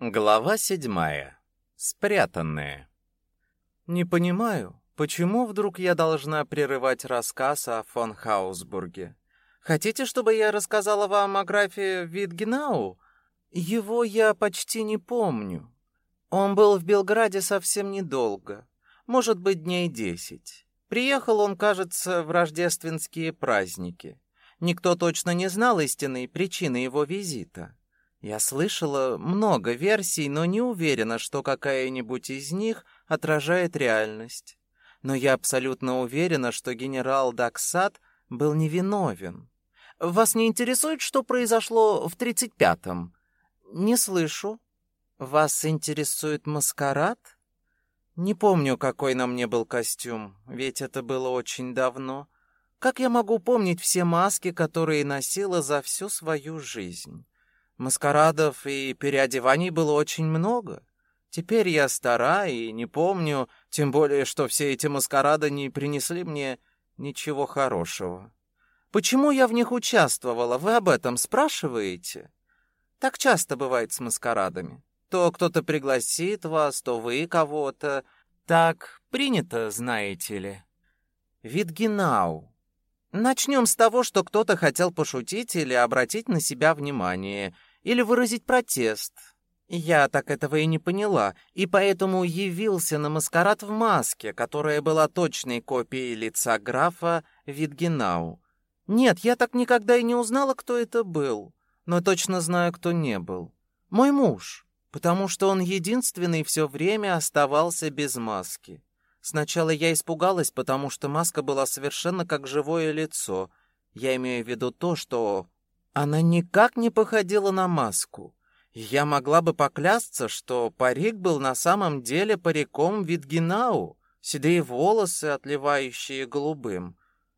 Глава седьмая. Спрятанные. Не понимаю, почему вдруг я должна прерывать рассказ о фон Хаусбурге. Хотите, чтобы я рассказала вам о графе Витгенау? Его я почти не помню. Он был в Белграде совсем недолго, может быть, дней десять. Приехал он, кажется, в рождественские праздники. Никто точно не знал истинной причины его визита. Я слышала много версий, но не уверена, что какая-нибудь из них отражает реальность. Но я абсолютно уверена, что генерал Даксат был невиновен. Вас не интересует, что произошло в 35-м? Не слышу. Вас интересует маскарад? Не помню, какой на мне был костюм, ведь это было очень давно. Как я могу помнить все маски, которые носила за всю свою жизнь? Маскарадов и переодеваний было очень много. Теперь я стара и не помню, тем более, что все эти маскарады не принесли мне ничего хорошего. Почему я в них участвовала, вы об этом спрашиваете? Так часто бывает с маскарадами. То кто-то пригласит вас, то вы кого-то. Так принято, знаете ли. Витгенау. Начнем с того, что кто-то хотел пошутить или обратить на себя внимание — или выразить протест. Я так этого и не поняла, и поэтому явился на маскарад в маске, которая была точной копией лица графа Витгенау. Нет, я так никогда и не узнала, кто это был, но точно знаю, кто не был. Мой муж, потому что он единственный все время оставался без маски. Сначала я испугалась, потому что маска была совершенно как живое лицо. Я имею в виду то, что она никак не походила на маску. Я могла бы поклясться, что парик был на самом деле париком Витгенау, седые волосы, отливающие голубым.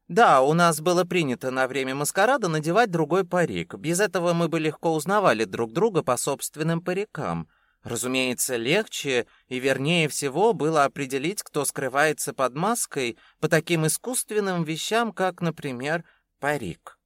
Да, у нас было принято на время маскарада надевать другой парик. Без этого мы бы легко узнавали друг друга по собственным парикам. Разумеется, легче и вернее всего было определить, кто скрывается под маской по таким искусственным вещам, как, например, парик.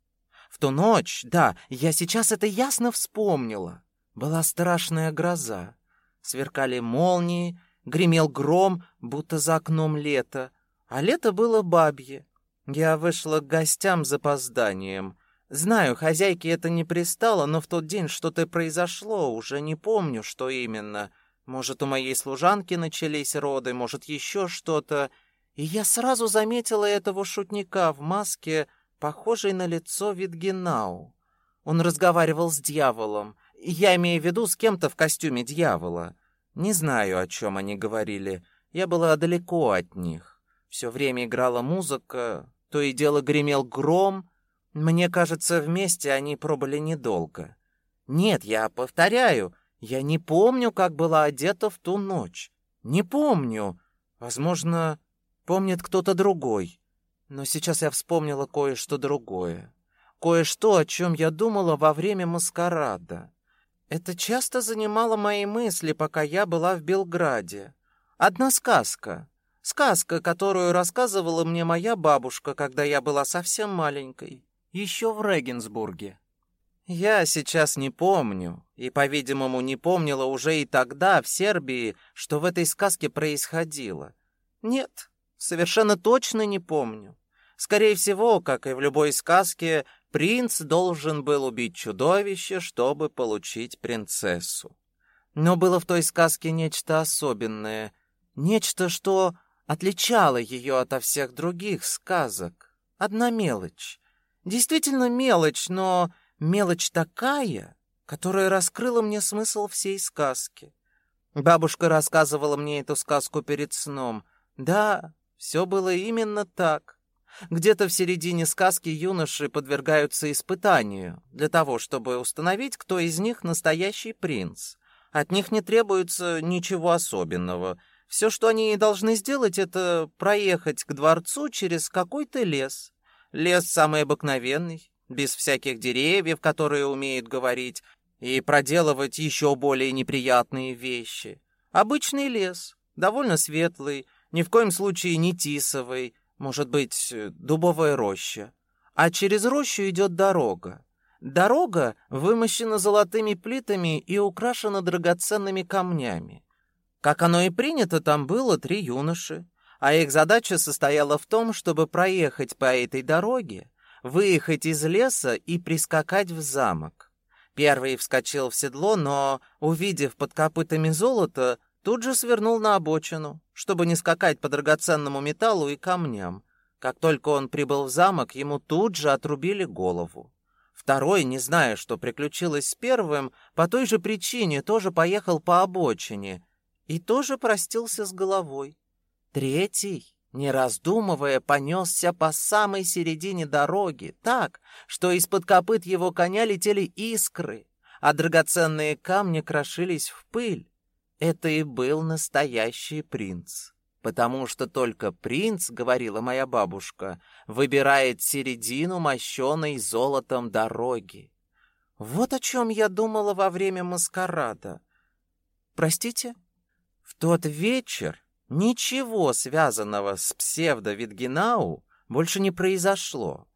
В ту ночь, да, я сейчас это ясно вспомнила. Была страшная гроза. Сверкали молнии, гремел гром, будто за окном лето. А лето было бабье. Я вышла к гостям с запозданием. Знаю, хозяйке это не пристало, но в тот день что-то произошло, уже не помню, что именно. Может, у моей служанки начались роды, может, еще что-то. И я сразу заметила этого шутника в маске, похожий на лицо Витгенау. Он разговаривал с дьяволом. Я имею в виду с кем-то в костюме дьявола. Не знаю, о чем они говорили. Я была далеко от них. Все время играла музыка, то и дело гремел гром. Мне кажется, вместе они пробыли недолго. Нет, я повторяю, я не помню, как была одета в ту ночь. Не помню. Возможно, помнит кто-то другой. Но сейчас я вспомнила кое-что другое. Кое-что, о чем я думала во время маскарада. Это часто занимало мои мысли, пока я была в Белграде. Одна сказка. Сказка, которую рассказывала мне моя бабушка, когда я была совсем маленькой, еще в Регенсбурге. Я сейчас не помню, и, по-видимому, не помнила уже и тогда, в Сербии, что в этой сказке происходило. Нет, Совершенно точно не помню. Скорее всего, как и в любой сказке, принц должен был убить чудовище, чтобы получить принцессу. Но было в той сказке нечто особенное, нечто, что отличало ее от всех других сказок. Одна мелочь. Действительно мелочь, но мелочь такая, которая раскрыла мне смысл всей сказки. Бабушка рассказывала мне эту сказку перед сном. Да, все было именно так. Где-то в середине сказки юноши подвергаются испытанию для того, чтобы установить, кто из них настоящий принц. От них не требуется ничего особенного. Все, что они должны сделать, это проехать к дворцу через какой-то лес. Лес самый обыкновенный, без всяких деревьев, которые умеют говорить, и проделывать еще более неприятные вещи. Обычный лес, довольно светлый, ни в коем случае не тисовый, может быть, дубовая роща. А через рощу идет дорога. Дорога вымощена золотыми плитами и украшена драгоценными камнями. Как оно и принято, там было три юноши, а их задача состояла в том, чтобы проехать по этой дороге, выехать из леса и прискакать в замок. Первый вскочил в седло, но, увидев под копытами золото, тут же свернул на обочину, чтобы не скакать по драгоценному металлу и камням. Как только он прибыл в замок, ему тут же отрубили голову. Второй, не зная, что приключилось с первым, по той же причине тоже поехал по обочине и тоже простился с головой. Третий, не раздумывая, понесся по самой середине дороги, так, что из-под копыт его коня летели искры, а драгоценные камни крошились в пыль. Это и был настоящий принц. Потому что только принц, говорила моя бабушка, выбирает середину мощеной золотом дороги. Вот о чем я думала во время маскарада. Простите? В тот вечер ничего связанного с псевдо-Витгенау больше не произошло.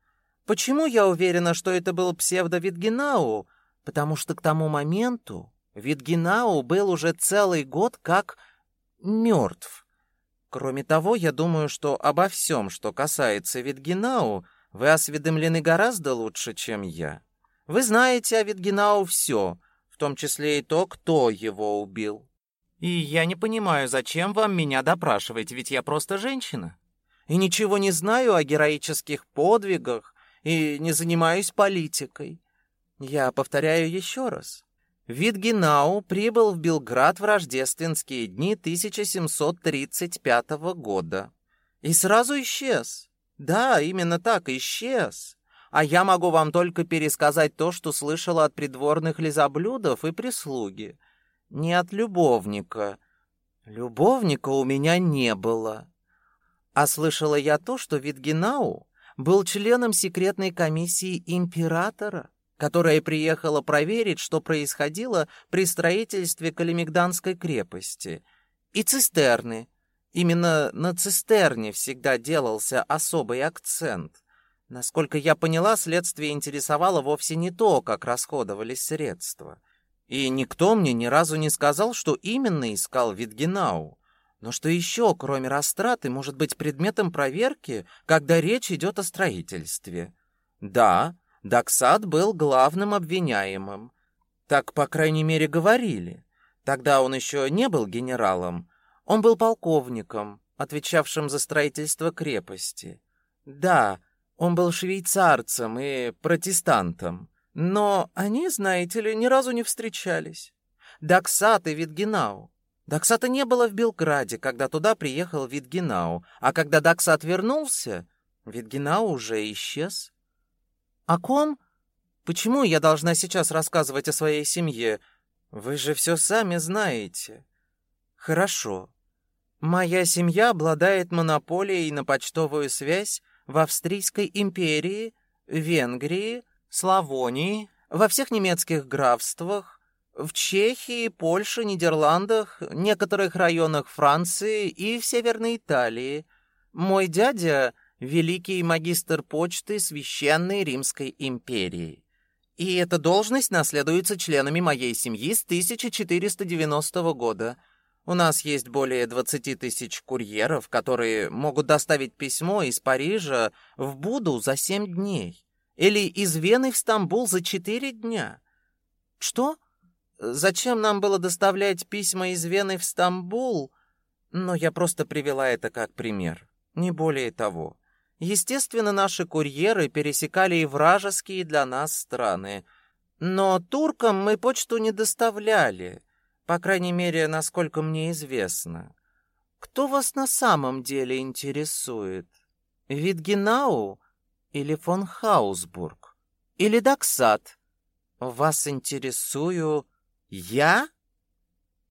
Почему я уверена, что это был псевдо-Витгенау? Потому что к тому моменту Витгенау был уже целый год как мертв. Кроме того, я думаю, что обо всем, что касается Витгенау, вы осведомлены гораздо лучше, чем я. Вы знаете о Витгенау все, в том числе и то, кто его убил. И я не понимаю, зачем вам меня допрашивать, ведь я просто женщина. И ничего не знаю о героических подвигах, и не занимаюсь политикой. Я повторяю еще раз. Витгенау прибыл в Белград в рождественские дни 1735 года. И сразу исчез. Да, именно так, исчез. А я могу вам только пересказать то, что слышала от придворных лизоблюдов и прислуги. Не от любовника. Любовника у меня не было. А слышала я то, что Витгенау был членом секретной комиссии императора которая приехала проверить, что происходило при строительстве Калимигданской крепости. И цистерны. Именно на цистерне всегда делался особый акцент. Насколько я поняла, следствие интересовало вовсе не то, как расходовались средства. И никто мне ни разу не сказал, что именно искал Витгенау. Но что еще, кроме растраты, может быть предметом проверки, когда речь идет о строительстве? Да, Даксад был главным обвиняемым. Так, по крайней мере, говорили. Тогда он еще не был генералом. Он был полковником, отвечавшим за строительство крепости. Да, он был швейцарцем и протестантом. Но они, знаете ли, ни разу не встречались. Даксат и Витгенау. Даксата не было в Белграде, когда туда приехал Витгенау, а когда Даксат вернулся, Витгенау уже исчез. «О ком? Почему я должна сейчас рассказывать о своей семье? Вы же все сами знаете». «Хорошо. Моя семья обладает монополией на почтовую связь в Австрийской империи, Венгрии, Славонии, во всех немецких графствах, в Чехии, Польше, Нидерландах, некоторых районах Франции и в Северной Италии. Мой дядя великий магистр почты Священной Римской империи. И эта должность наследуется членами моей семьи с 1490 года. У нас есть более 20 тысяч курьеров, которые могут доставить письмо из Парижа в Буду за 7 дней. Или из Вены в Стамбул за 4 дня. Что? Зачем нам было доставлять письма из Вены в Стамбул? Но я просто привела это как пример, не более того. Естественно, наши курьеры пересекали и вражеские для нас страны. Но туркам мы почту не доставляли, по крайней мере, насколько мне известно. Кто вас на самом деле интересует? Витгенау или фон Хаусбург? Или Даксат? Вас интересую я?